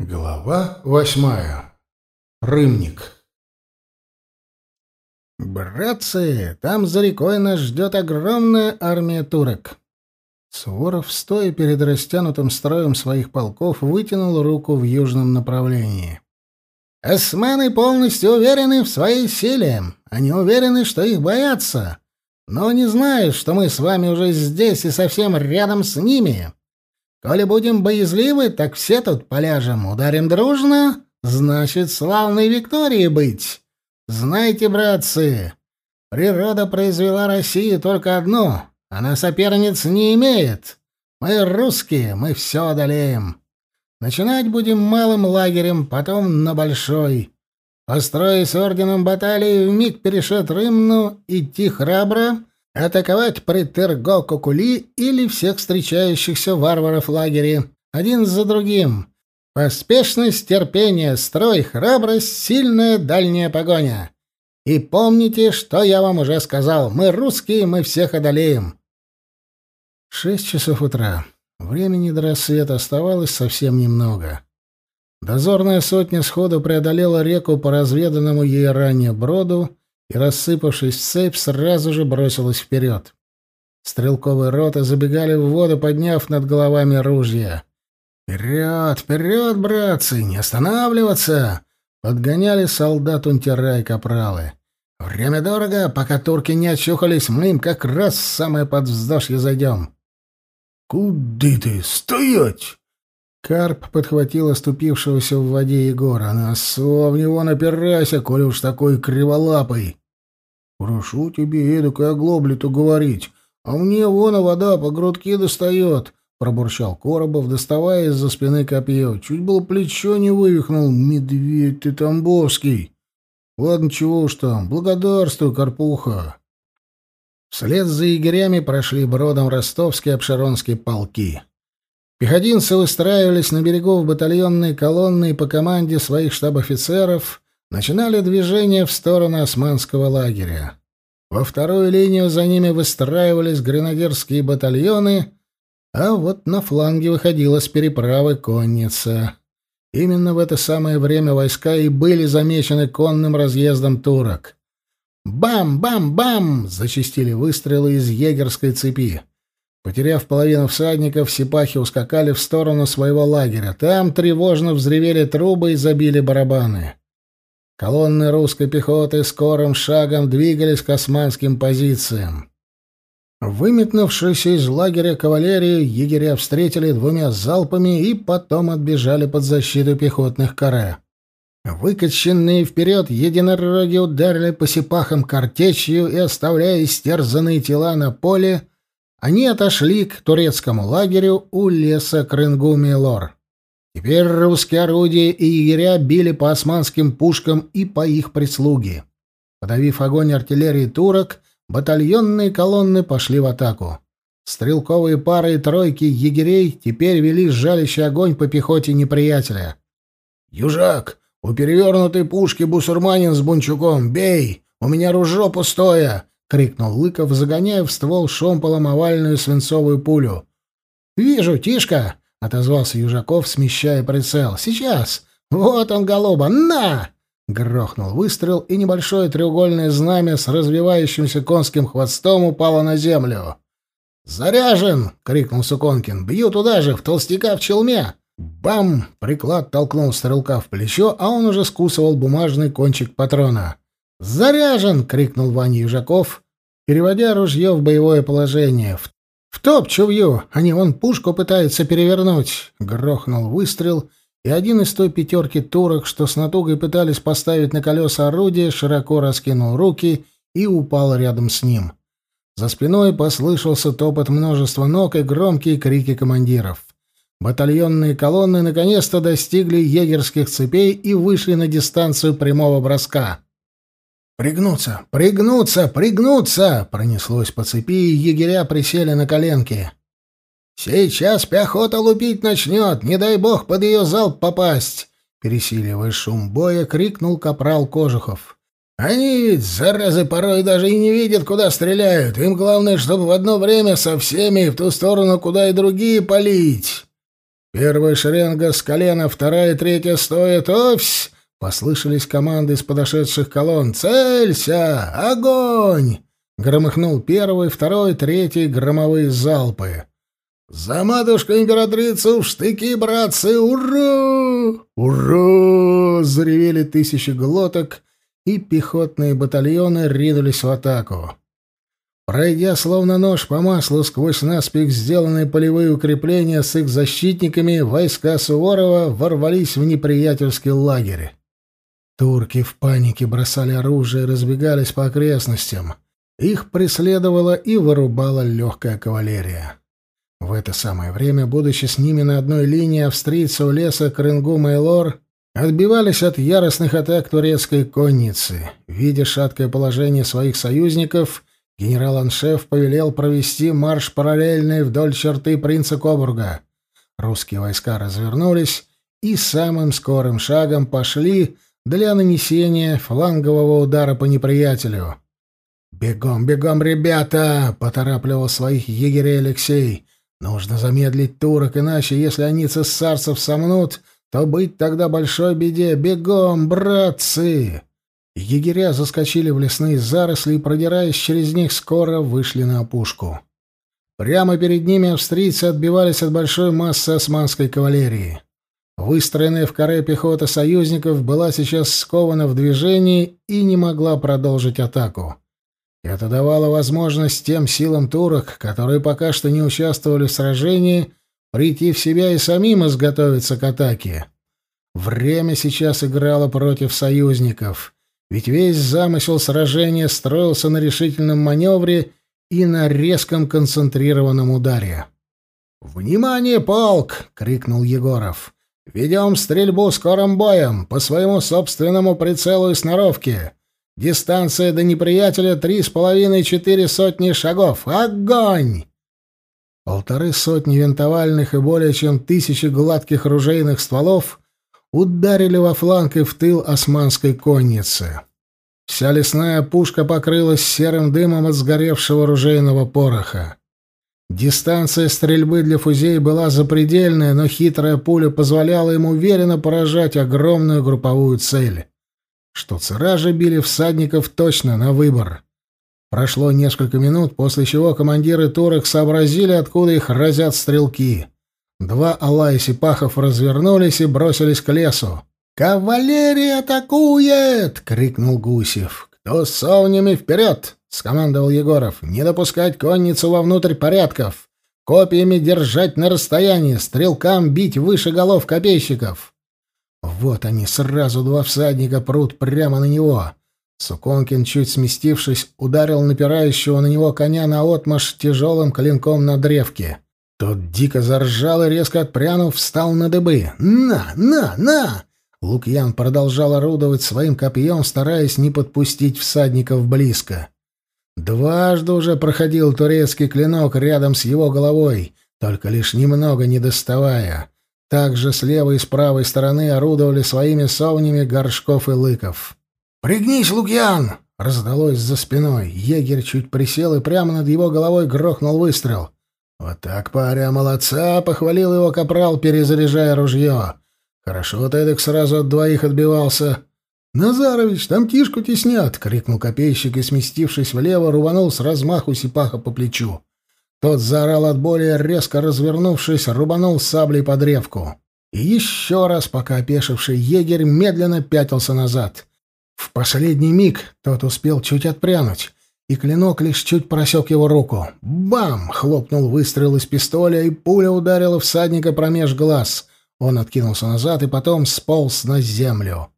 Глава восьмая. Рымник. «Братцы, там за рекой нас ждет огромная армия турок!» Суворов, стоя перед растянутым строем своих полков, вытянул руку в южном направлении. «Османы полностью уверены в своей силе. Они уверены, что их боятся, но не знают, что мы с вами уже здесь и совсем рядом с ними. Коли будем боязливы, так все тут поляжем. Ударим дружно, значит, славной Виктории быть. Знайте, братцы, природа произвела Россию только одну. Она соперниц не имеет. Мы русские, мы все одолеем. Начинать будем малым лагерем, потом на большой. Построясь орденом баталии, вмиг перешед Рымну, идти храбро — атаковать Притырго-Кукули или всех встречающихся варваров в лагере, один за другим. Поспешность, терпение, строй, храбрость, сильная дальняя погоня. И помните, что я вам уже сказал. Мы русские, мы всех одолеем. Шесть часов утра. Времени до рассвета оставалось совсем немного. Дозорная сотня сходу преодолела реку по разведанному ей ранее броду и, рассыпавшись в цепь, сразу же бросилась вперед. Стрелковые роты забегали в воду, подняв над головами ружья. «Вперед, вперед, братцы! Не останавливаться!» Подгоняли солдат унтера и капралы. «Время дорого, пока турки не очухались, мы им как раз в самое подвздошье зайдем». «Куды ты? Стоять!» Карп подхватил оступившегося в воде Егора. «На в него напирайся, коли уж такой криволапый!» «Прошу тебе эдакой оглоблю-то говорить, а мне вон вода по грудке достает», — пробурчал Коробов, доставая из-за спины копье. «Чуть было плечо не вывихнул, медведь ты тамбовский!» «Ладно, чего уж там, благодарствуй, Карпуха!» Вслед за егерями прошли бродом ростовские обширонские полки. Пехотинцы выстраивались на берегу в батальонные колонны и по команде своих штаб-офицеров начинали движение в сторону османского лагеря. Во вторую линию за ними выстраивались гренадерские батальоны, а вот на фланге выходила с переправы конница. Именно в это самое время войска и были замечены конным разъездом турок. «Бам! — зачистили выстрелы из егерской цепи. Потеряв половину всадников, сипахи ускакали в сторону своего лагеря. Там тревожно взревели трубы и забили барабаны. Колонны русской пехоты скорым шагом двигались к османским позициям. Выметнувшись из лагеря кавалерии, егеря встретили двумя залпами и потом отбежали под защиту пехотных каре. Выкаченные вперед единороги ударили по сипахам картечью и, оставляя истерзанные тела на поле, они отошли к турецкому лагерю у леса Крынгуми-Лор. Теперь русские орудия и егеря били по османским пушкам и по их прислуге. Подавив огонь артиллерии турок, батальонные колонны пошли в атаку. Стрелковые пары и тройки егерей теперь вели жалящий огонь по пехоте неприятеля. «Южак, у перевернутой пушки бусурманин с бунчуком! Бей! У меня ружо пустое!» — крикнул Лыков, загоняя в ствол шомполом овальную свинцовую пулю. «Вижу, Тишка!» — отозвался Южаков, смещая прицел. «Сейчас! Вот он, голуба! На!» Грохнул выстрел, и небольшое треугольное знамя с развивающимся конским хвостом упало на землю. «Заряжен!» — крикнул Суконкин. «Бью туда же, в толстяка в челме!» Бам! Приклад толкнул стрелка в плечо, а он уже скусывал бумажный кончик патрона. «Заряжен!» — крикнул Ваня Южаков, переводя ружье в боевое положение. «В «В топ, чувью! Они вон пушку пытаются перевернуть!» Грохнул выстрел, и один из той пятерки турок, что с натугой пытались поставить на колеса орудия, широко раскинул руки и упал рядом с ним. За спиной послышался топот множества ног и громкие крики командиров. Батальонные колонны наконец-то достигли егерских цепей и вышли на дистанцию прямого броска. «Пригнуться! Пригнуться! Пригнуться!» Пронеслось по цепи, и егеря присели на коленки. «Сейчас пехота лупить начнет! Не дай бог под ее залп попасть!» Пересиливая шум боя, крикнул капрал Кожухов. «Они ведь, заразы, порой даже и не видят, куда стреляют. Им главное, чтобы в одно время со всеми в ту сторону, куда и другие, палить!» Первая шеренга с колена, вторая третья стоят. Овсь!» Послышались команды из подошедших колонн. «Целься! Огонь!» Громыхнул первый, второй, третий громовые залпы. «За матушку-императрицу в штыки, братцы! Ура! Ура!» Заревели тысячи глоток, и пехотные батальоны ринулись в атаку. Пройдя словно нож по маслу сквозь наспех сделанные полевые укрепления с их защитниками, войска Суворова ворвались в неприятельский лагерь. Турки в панике бросали оружие и разбегались по окрестностям. Их преследовала и вырубала легкая кавалерия. В это самое время, будучи с ними на одной линии, австрийцы у леса Крынгум и Лор отбивались от яростных атак турецкой конницы. Видя шаткое положение своих союзников, генерал-аншеф повелел провести марш параллельный вдоль черты принца Кобурга. Русские войска развернулись и самым скорым шагом пошли для нанесения флангового удара по неприятелю. «Бегом, бегом, ребята!» — поторапливал своих егерей Алексей. «Нужно замедлить турок, иначе, если они цесарцев сомнут, то быть тогда большой беде. Бегом, братцы!» Егеря заскочили в лесные заросли и, продираясь через них, скоро вышли на опушку. Прямо перед ними австрийцы отбивались от большой массы османской кавалерии. Выстроенная в каре пехота союзников была сейчас скована в движении и не могла продолжить атаку. Это давало возможность тем силам турок, которые пока что не участвовали в сражении, прийти в себя и самим изготовиться к атаке. Время сейчас играло против союзников, ведь весь замысел сражения строился на решительном маневре и на резком концентрированном ударе. «Внимание, полк!» — крикнул Егоров. Ведем стрельбу скорым боем, по своему собственному прицелу и сноровке. Дистанция до неприятеля три с половиной-четыре сотни шагов. Огонь!» Полторы сотни винтовальных и более чем тысячи гладких ружейных стволов ударили во фланг и в тыл османской конницы. Вся лесная пушка покрылась серым дымом от сгоревшего ружейного пороха. Дистанция стрельбы для фузей была запредельная, но хитрая пуля позволяла им уверенно поражать огромную групповую цель. Штуцера били всадников точно на выбор. Прошло несколько минут, после чего командиры турок сообразили, откуда их разят стрелки. Два Алла и Сипахов развернулись и бросились к лесу. «Кавалерия атакует!» — крикнул Гусев. «Кто с совнями вперед!» — скомандовал Егоров. «Не допускать конницу вовнутрь порядков! Копьями держать на расстоянии, стрелкам бить выше голов копейщиков!» Вот они, сразу два всадника прут прямо на него. Суконкин, чуть сместившись, ударил напирающего на него коня наотмашь тяжелым клинком на древке. Тот дико заржал и, резко отпрянув, встал на дыбы. «На! На! На!» Лукьян продолжал орудовать своим копьем, стараясь не подпустить всадников близко. Дважды уже проходил турецкий клинок рядом с его головой, только лишь немного не доставая. Также с левой и с правой стороны орудовали своими совнями Горшков и Лыков. «Пригнись, Лукьян!» — раздалось за спиной. Егерь чуть присел, и прямо над его головой грохнул выстрел. «Вот так, паря, молодца!» — похвалил его капрал, перезаряжая ружье. «Хорошо ты так сразу от двоих отбивался. «Назарович, там кишку теснят!» — крикнул копейщик и, сместившись влево, рубанул с размаху сипаха по плечу. Тот заорал от боли, резко развернувшись, рубанул саблей под древку. И еще раз, пока опешивший егерь медленно пятился назад. В последний миг тот успел чуть отпрянуть, и клинок лишь чуть просек его руку. Бам! хлопнул выстрел из пистоля, и пуля ударила всадника промеж глаз. Он откинулся назад и потом сполз на землю.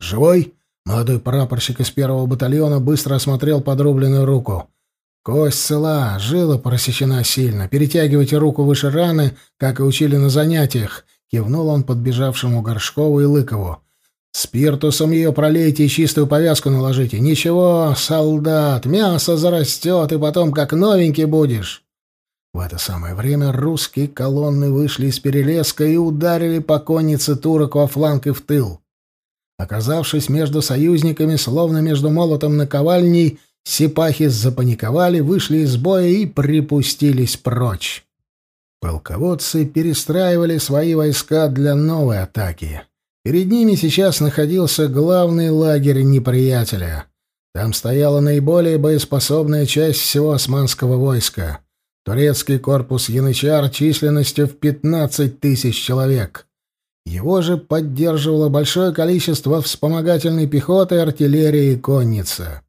«Живой?» Молодой прапорщик из первого батальона быстро осмотрел подрубленную руку. «Кость цела, жила просечена сильно. Перетягивайте руку выше раны, как и учили на занятиях», — кивнул он подбежавшему Горшкову и Лыкову. «Спиртусом ее пролейте и чистую повязку наложите. Ничего, солдат, мясо зарастет, и потом как новенький будешь». В это самое время русские колонны вышли из перелеска и ударили по коннице турок во фланг и в тыл. Оказавшись между союзниками, словно между молотом наковальней, сипахи запаниковали, вышли из боя и припустились прочь. Полководцы перестраивали свои войска для новой атаки. Перед ними сейчас находился главный лагерь неприятеля. Там стояла наиболее боеспособная часть всего османского войска. Турецкий корпус Янычар численностью в 15 тысяч человек. Его же поддерживало большое количество вспомогательной пехоты, артиллерии и конницы.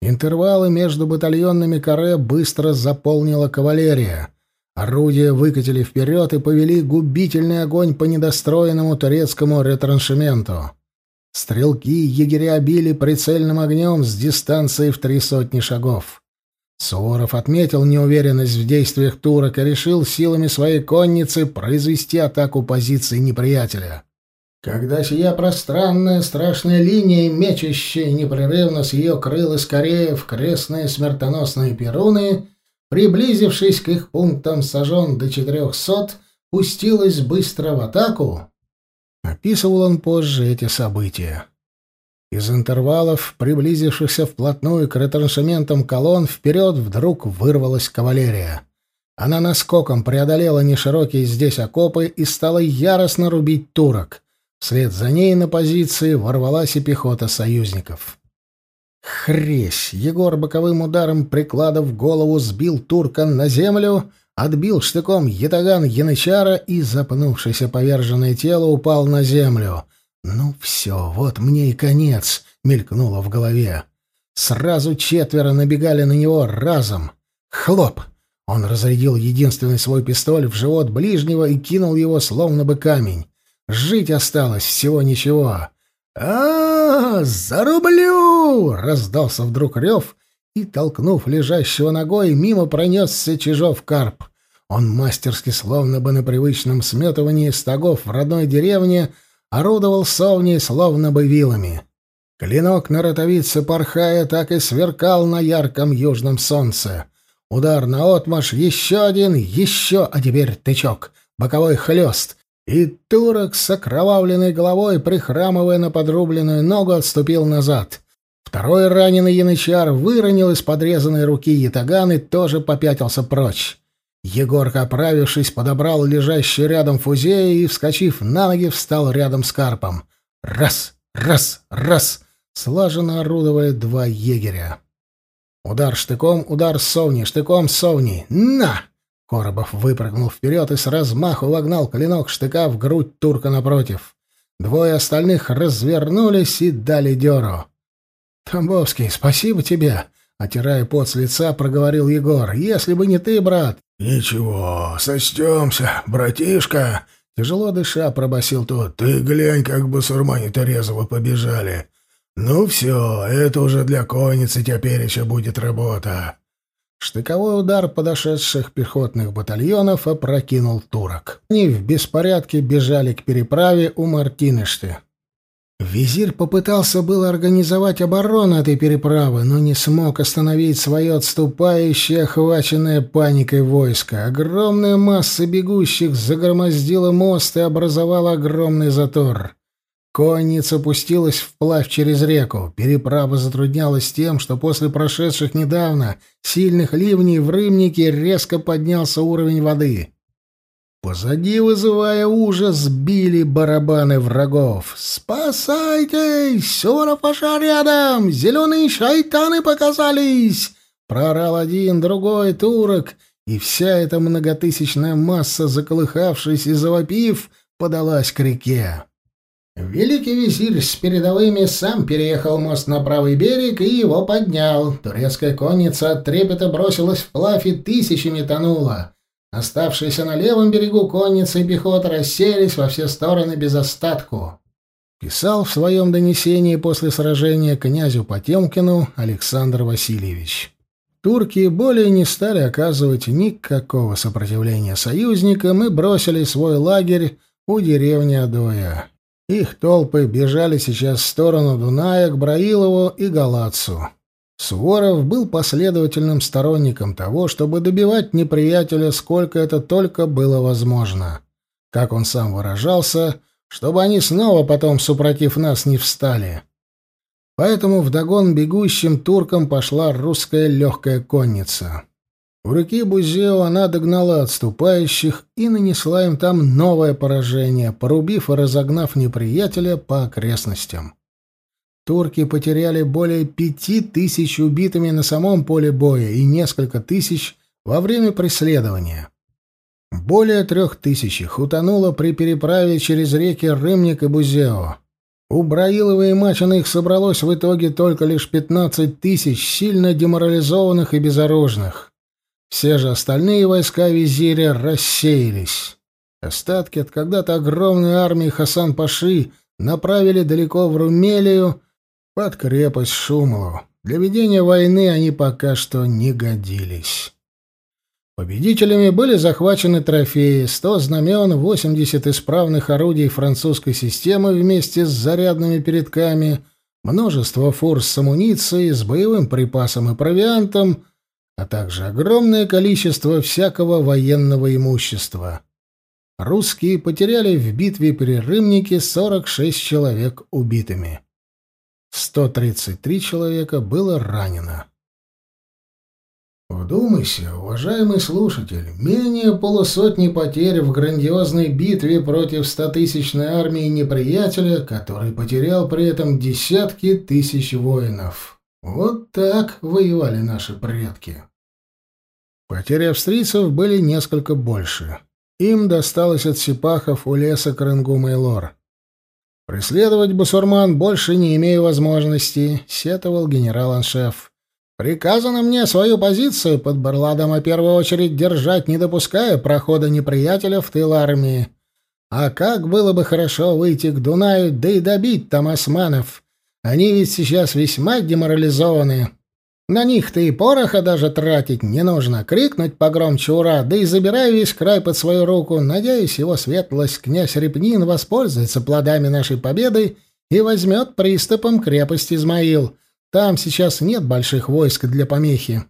Интервалы между батальонными каре быстро заполнила кавалерия. Орудия выкатили вперед и повели губительный огонь по недостроенному турецкому ретраншементу. Стрелки егеря били прицельным огнем с дистанции в три сотни шагов. Суворов отметил неуверенность в действиях турок и решил силами своей конницы произвести атаку позиций неприятеля. Когда сия пространная страшная линия, мечащая непрерывно с ее крыл и скорее в крестные смертоносные перуны, приблизившись к их пунктам сожжен до четырехсот, пустилась быстро в атаку, описывал он позже эти события. Из интервалов, приблизившихся вплотную к ретраншементам колонн, вперед вдруг вырвалась кавалерия. Она наскоком преодолела неширокие здесь окопы и стала яростно рубить турок. Вслед за ней на позиции ворвалась и пехота союзников. Хресь! Егор боковым ударом приклада в голову сбил турка на землю, отбил штыком ятаган янычара и, запнувшееся поверженное тело, упал на землю — «Ну все, вот мне и конец», — мелькнуло в голове. Сразу четверо набегали на него разом. Хлоп! Он разрядил единственный свой пистоль в живот ближнего и кинул его словно бы камень. Жить осталось всего ничего. а, -а, -а Зарублю!» — раздался вдруг рев, и, толкнув лежащего ногой, мимо пронесся чижов карп. Он мастерски, словно бы на привычном сметывании стогов в родной деревне, — орудовал совней словно бы вилами. Клинок на ротовице порхая так и сверкал на ярком южном солнце. Удар на отмаш, еще один, еще, а теперь тычок, боковой хлест. И турок с окровавленной головой, прихрамывая на подрубленную ногу, отступил назад. Второй раненый янычар выронил из подрезанной руки ятаган и тоже попятился прочь. Егорка, оправившись, подобрал лежащую рядом фузею и, вскочив на ноги, встал рядом с карпом. Раз, раз, раз! Слаженно орудовали два егеря. Удар штыком, удар совни, штыком совни. На! Коробов выпрыгнул вперед и с размаху вогнал клинок штыка в грудь турка напротив. Двое остальных развернулись и дали дёру. «Тамбовский, спасибо тебе!» — отирая пот с лица, проговорил Егор. «Если бы не ты, брат, «Ничего, сочтемся, братишка!» Тяжело дыша, пробасил тот. «Ты глянь, как бы сурмане-то резво побежали. Ну все, это уже для конницы теперь еще будет работа». Штыковой удар подошедших пехотных батальонов опрокинул турок. Они в беспорядке бежали к переправе у Мартинышты. Визирь попытался было организовать оборону этой переправы, но не смог остановить свое отступающее, охваченное паникой войско. Огромная масса бегущих загромоздила мост и образовала огромный затор. Конница пустилась вплавь через реку. Переправа затруднялась тем, что после прошедших недавно сильных ливней в Рымнике резко поднялся уровень воды. Позади, вызывая ужас, били барабаны врагов. «Спасайтесь! Сура-паша рядом! Зеленые шайтаны показались!» Проорал один, другой турок, и вся эта многотысячная масса, заколыхавшись и завопив, подалась к реке. Великий визирь с передовыми сам переехал мост на правый берег и его поднял. Турецкая конница от трепета бросилась вплавь и тысячами тонула. Оставшиеся на левом берегу конница и пехота расселись во все стороны без остатку. Писал в своем донесении после сражения князю Потемкину Александр Васильевич. Турки более не стали оказывать никакого сопротивления союзникам и бросили свой лагерь у деревни Адоя. Их толпы бежали сейчас в сторону Дуная к Браилову и Галацу. Суворов был последовательным сторонником того, чтобы добивать неприятеля, сколько это только было возможно. Как он сам выражался, чтобы они снова потом, супротив нас, не встали. Поэтому вдогон бегущим туркам пошла русская легкая конница. У реки Бузео она догнала отступающих и нанесла им там новое поражение, порубив и разогнав неприятеля по окрестностям. Турки потеряли более пяти тысяч убитыми на самом поле боя и несколько тысяч во время преследования. Более трех тысяч их утонуло при переправе через реки Рымник и Бузео. У Браилова и Мачина их собралось в итоге только лишь пятнадцать тысяч сильно деморализованных и безоружных. Все же остальные войска визиря рассеялись. Остатки от когда-то огромной армии Хасан-Паши направили далеко в Румелию под крепость Шумлу. Для ведения войны они пока что не годились. Победителями были захвачены трофеи, 100 знамен, 80 исправных орудий французской системы вместе с зарядными передками, множество фур с амуницией, с боевым припасом и провиантом — а также огромное количество всякого военного имущества. Русские потеряли в битве при Рымнике 46 человек убитыми. 133 человека было ранено. Вдумайся, уважаемый слушатель, менее полусотни потерь в грандиозной битве против стотысячной армии неприятеля, который потерял при этом десятки тысяч воинов. Вот так воевали наши предки. Потери австрийцев были несколько больше. Им досталось от сипахов у леса Крынгума и Лор. «Преследовать бусурман больше не имею возможности», — сетовал генерал-аншеф. «Приказано мне свою позицию под Барладом, а первую очередь держать, не допуская прохода неприятеля в тыл армии. А как было бы хорошо выйти к Дунаю, да и добить там османов. Они ведь сейчас весьма деморализованы. На них-то и пороха даже тратить не нужно. Крикнуть погромче «Ура!» да и забирай весь край под свою руку. Надеюсь, его светлость князь Репнин воспользуется плодами нашей победы и возьмет приступом крепость Измаил. Там сейчас нет больших войск для помехи.